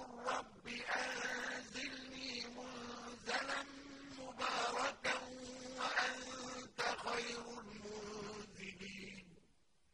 رب